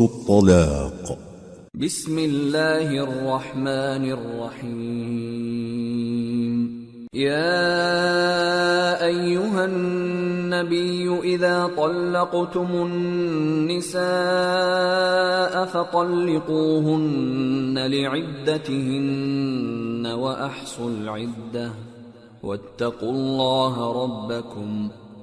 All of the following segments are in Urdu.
الطلاق. بسم الله الرحمن الرحيم. يا ايها النبي اذا طلقتم النساء فطلقوهن لعدتهن واحصوا العده واتقوا الله ربكم.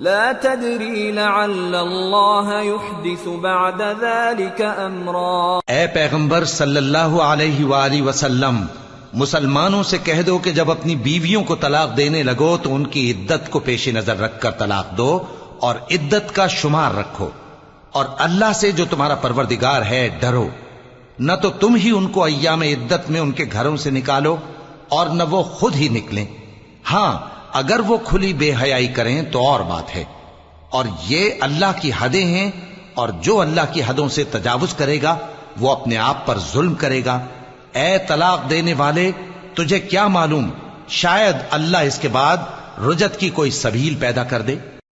لا تدري لعل الله يحدث بعد ذلك امرا اے پیغمبر صلی اللہ علیہ وآلہ وسلم، مسلمانوں سے کہہ دو کہ جب اپنی بیویوں کو طلاق دینے لگو تو ان کی عدت کو پیش نظر رکھ کر طلاق دو اور عدت کا شمار رکھو اور اللہ سے جو تمہارا پروردگار ہے ڈرو۔ نہ تو تم ہی ان کو ایام عدت میں ان کے گھروں سے نکالو اور نہ وہ خود ہی نکلیں۔ ہاں اگر وہ کھلی بے حیائی کریں تو اور بات ہے۔ اور یہ اللہ کی حدیں ہیں اور جو اللہ کی حدوں سے تجاوز کرے گا، وہ اپنے آپ پر ظلم کرے گا۔ اے طلاق دینے والے، تجھے کیا معلوم؟ شاید اللہ اس کے بعد رجت کی کوئی سبیل پیدا کر دے۔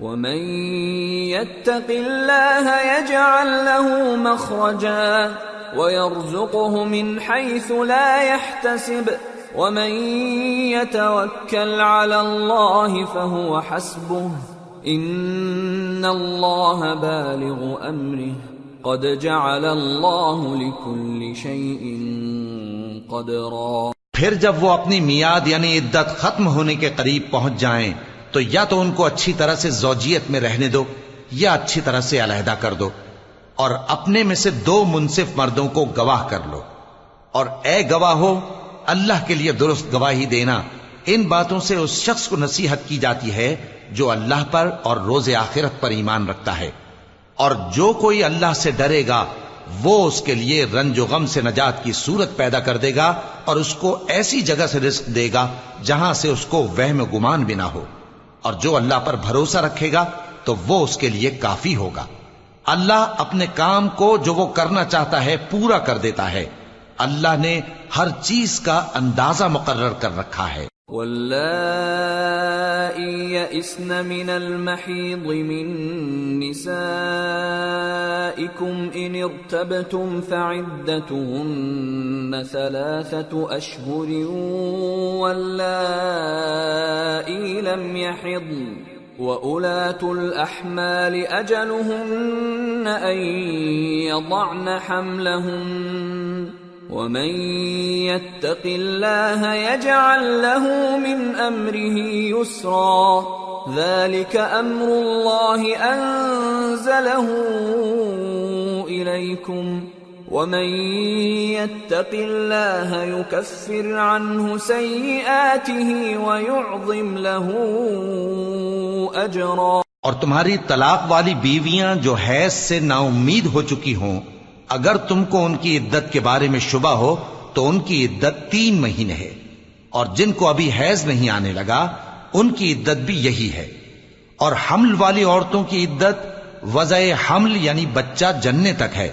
ومن يتق الله يجعل له مخرجا ويرزقه من حيث لا يحتسب ومن يتوكل على الله فهو حسبه ان الله بالغ امره قد جعل الله لكل شيء قدرا پھر جب وہ اپنی میاد یعنی عدت ختم ہونے کے قریب پہنچ جائیں تو یا تو ان کو اچھی طرح سے زوجیت میں رہنے دو، یا اچھی طرح سے علیحدہ کر دو۔ اور اپنے میں سے دو منصف مردوں کو گواہ کر لو۔ اور اے گواہ ہو اللہ کے لیے درست گواہی دینا۔ ان باتوں سے اس شخص کو نصیحت کی جاتی ہے جو اللہ پر اور روز آخرت پر ایمان رکھتا ہے۔ اور جو کوئی اللہ سے ڈرے گا، وہ اس کے لیے رنج و غم سے نجات کی صورت پیدا کر دے گا اور اس کو ایسی جگہ سے رزق دے گا جہاں سے اس کو وہم گمان بھی نہ ہو۔ اور جو اللہ پر بھروسہ رکھے گا تو وہ اس کے لیے کافی ہوگا۔ اللہ اپنے کام کو جو وہ کرنا چاہتا ہے پورا کر دیتا ہے۔ اللہ نے ہر چیز کا اندازہ مقرر کر رکھا ہے۔ واللائي يئسن من المحيض من نسائكم إن ارتبتم فعدتهن ثلاثة أشهر واللائي لم يحضن وأولاة الأحمال أجلهن أن يضعن حملهن ومن يتق الله يجعل له من امره يسرا. ذلك امر الله انزله اليكم ومن يتق الله يكفر عنه سيئاته ويعظم له اجرا اور تمہاری طلاق والی بیویاں جو حیض سے نا امید ہو چکی ہوں اگر تم کو ان کی عدت کے بارے میں شبہ ہو تو ان کی عدت تین مہینے ہے اور جن کو ابھی حیض نہیں آنے لگا، ان کی عدت بھی یہی ہے۔ اور حمل والی عورتوں کی عدت وضع حمل یعنی بچہ جننے تک ہے۔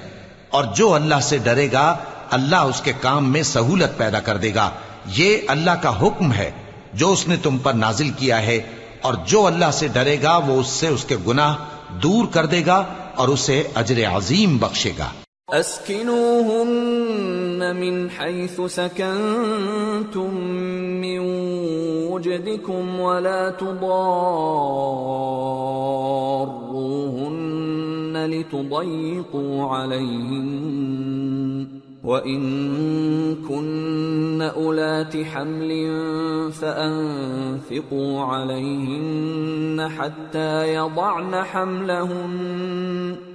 اور جو اللہ سے ڈرے گا، اللہ اس کے کام میں سہولت پیدا کر دے گا۔ یہ اللہ کا حکم ہے۔ جو اس نے تم پر نازل کیا ہے اور جو اللہ سے ڈرے گا، وہ اس سے اس کے گناہ دور کر دے گا اور اسے اجر عظیم بخشے گا۔ اسكنوهن من حيث سكنتم من وجدكم ولا تضاروهن لتضيقوا عليهن وَإِن كُنَّ أُولَاتِ حَمْلٍ فَأَنفِقُوا عَلَيْهِنَّ حَتَّى يَضَعْنَ حَمْلَهُنَّ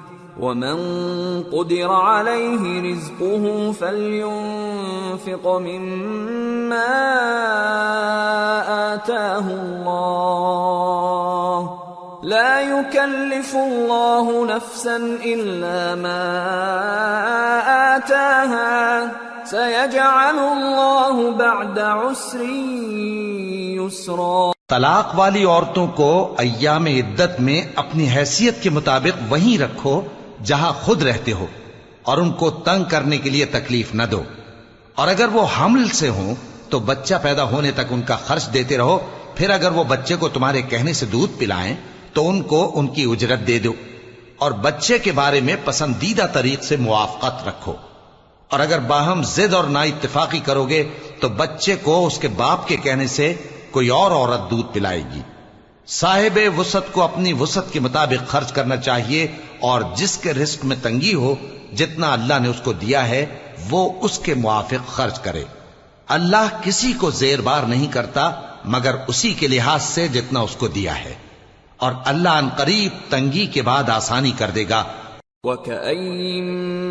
وَمَن قُدِرَ عَلَيْهِ رِزْقُهُ فَلْيُنْفِقْ مِمَّا آتَاهُ اللَّهُ. لا يكلف الله نفسا الا ما آتاها. سيجعل الله بعد عسر يسرا. طلاق والی عورتوں کو ایام عدت میں اپنی حیثیت کے مطابق وہیں رکھو جہاں خود رہتے ہو اور ان کو تنگ کرنے کے لیے تکلیف نہ دو۔ اور اگر وہ حمل سے ہوں تو بچہ پیدا ہونے تک ان کا خرچ دیتے رہو۔ پھر اگر وہ بچے کو تمہارے کہنے سے دودھ پلائیں تو ان کو ان کی اجرت دے دو۔ اور بچے کے بارے میں پسندیدہ طریق سے موافقت رکھو۔ اور اگر باہم زد اور نا اتفاقی کرو گے تو بچے کو اس کے باپ کے کہنے سے کوئی اور عورت دودھ پلائے گی۔ صاحب وسط کو اپنی وسط کے مطابق خرچ کرنا چاہیے اور جس کے رزق میں تنگی ہو، جتنا اللہ نے اس کو دیا ہے، وہ اس کے موافق خرچ کرے۔ اللہ کسی کو زیر بار نہیں کرتا، مگر اسی کے لحاظ سے جتنا اس کو دیا ہے۔ اور اللہ ان قریب تنگی کے بعد آسانی کر دے گا۔ وَكَأَيٍّ مِّن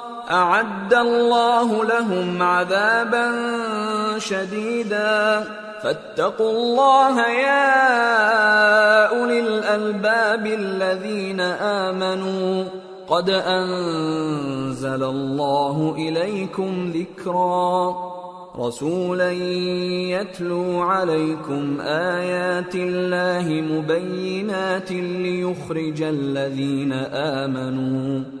اعد الله لهم عذابا شديدا. فاتقوا الله يا اولي الالباب الذين امنوا قد انزل الله اليكم ذكرا. رسولا يتلو عليكم آيات الله مبينات ليخرج الذين آمنوا.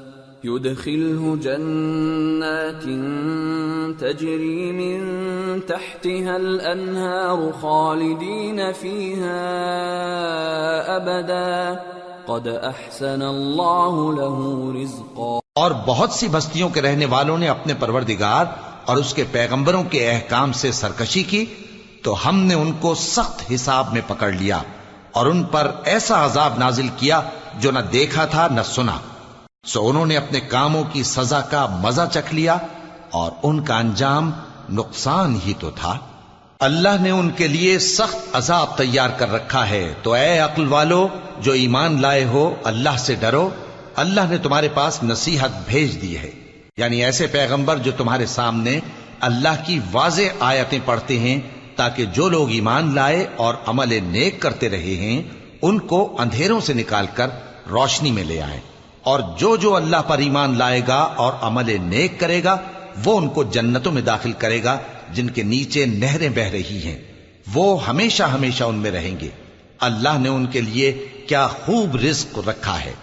يدخله جنات تجري من تحتها الانهار خالدين فيها ابدا قد احسن الله له رزقا. اور بہت سی بستیوں کے رہنے والوں نے اپنے پروردگار اور اس کے پیغمبروں کے احکام سے سرکشی کی، تو ہم نے ان کو سخت حساب میں پکڑ لیا اور ان پر ایسا عذاب نازل کیا جو نہ دیکھا تھا نہ سنا۔ سو انہوں نے اپنے کاموں کی سزا کا مزہ چکھ لیا اور ان کا انجام نقصان ہی تو تھا۔ اللہ نے ان کے لیے سخت عذاب تیار کر رکھا ہے۔ تو اے عقل والو، جو ایمان لائے ہو، اللہ سے ڈرو۔ اللہ نے تمہارے پاس نصیحت بھیج دی ہے۔ یعنی ایسے پیغمبر جو تمہارے سامنے اللہ کی واضح آیتیں پڑھتے ہیں، تاکہ جو لوگ ایمان لائے اور عمل نیک کرتے رہے ہیں، ان کو اندھیروں سے نکال کر روشنی میں لے آئے۔ اور جو جو اللہ پر ایمان لائے گا اور عمل نیک کرے گا، وہ ان کو جنتوں میں داخل کرے گا، جن کے نیچے نہریں بہ رہی ہیں۔ وہ ہمیشہ ہمیشہ ان میں رہیں گے۔ اللہ نے ان کے لیے کیا خوب رزق رکھا ہے۔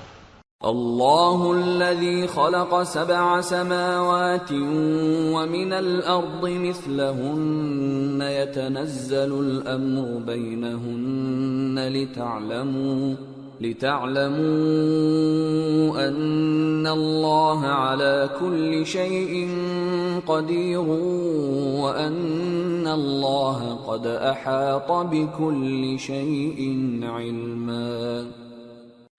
الله الذي خلق سبع سماوات ومن الأرض مثلهن يتنزل الأمر بينهن لتعلموا لتعلموا أن الله على كل شيء قدير وأن الله قد أحاط بكل شيء علما.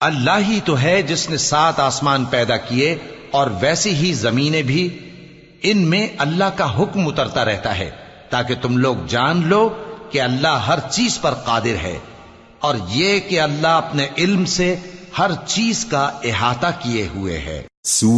اللہ ہی تو ہے جس نے سات آسمان پیدا کیے اور ویسی ہی زمینیں بھی، ان میں اللہ کا حکم اترتا رہتا ہے تاکہ تم لوگ جان لو کہ اللہ ہر چیز پر قادر ہے۔ اور یہ کہ اللہ اپنے علم سے ہر چیز کا احاطہ کیے ہوئے ہے۔ سو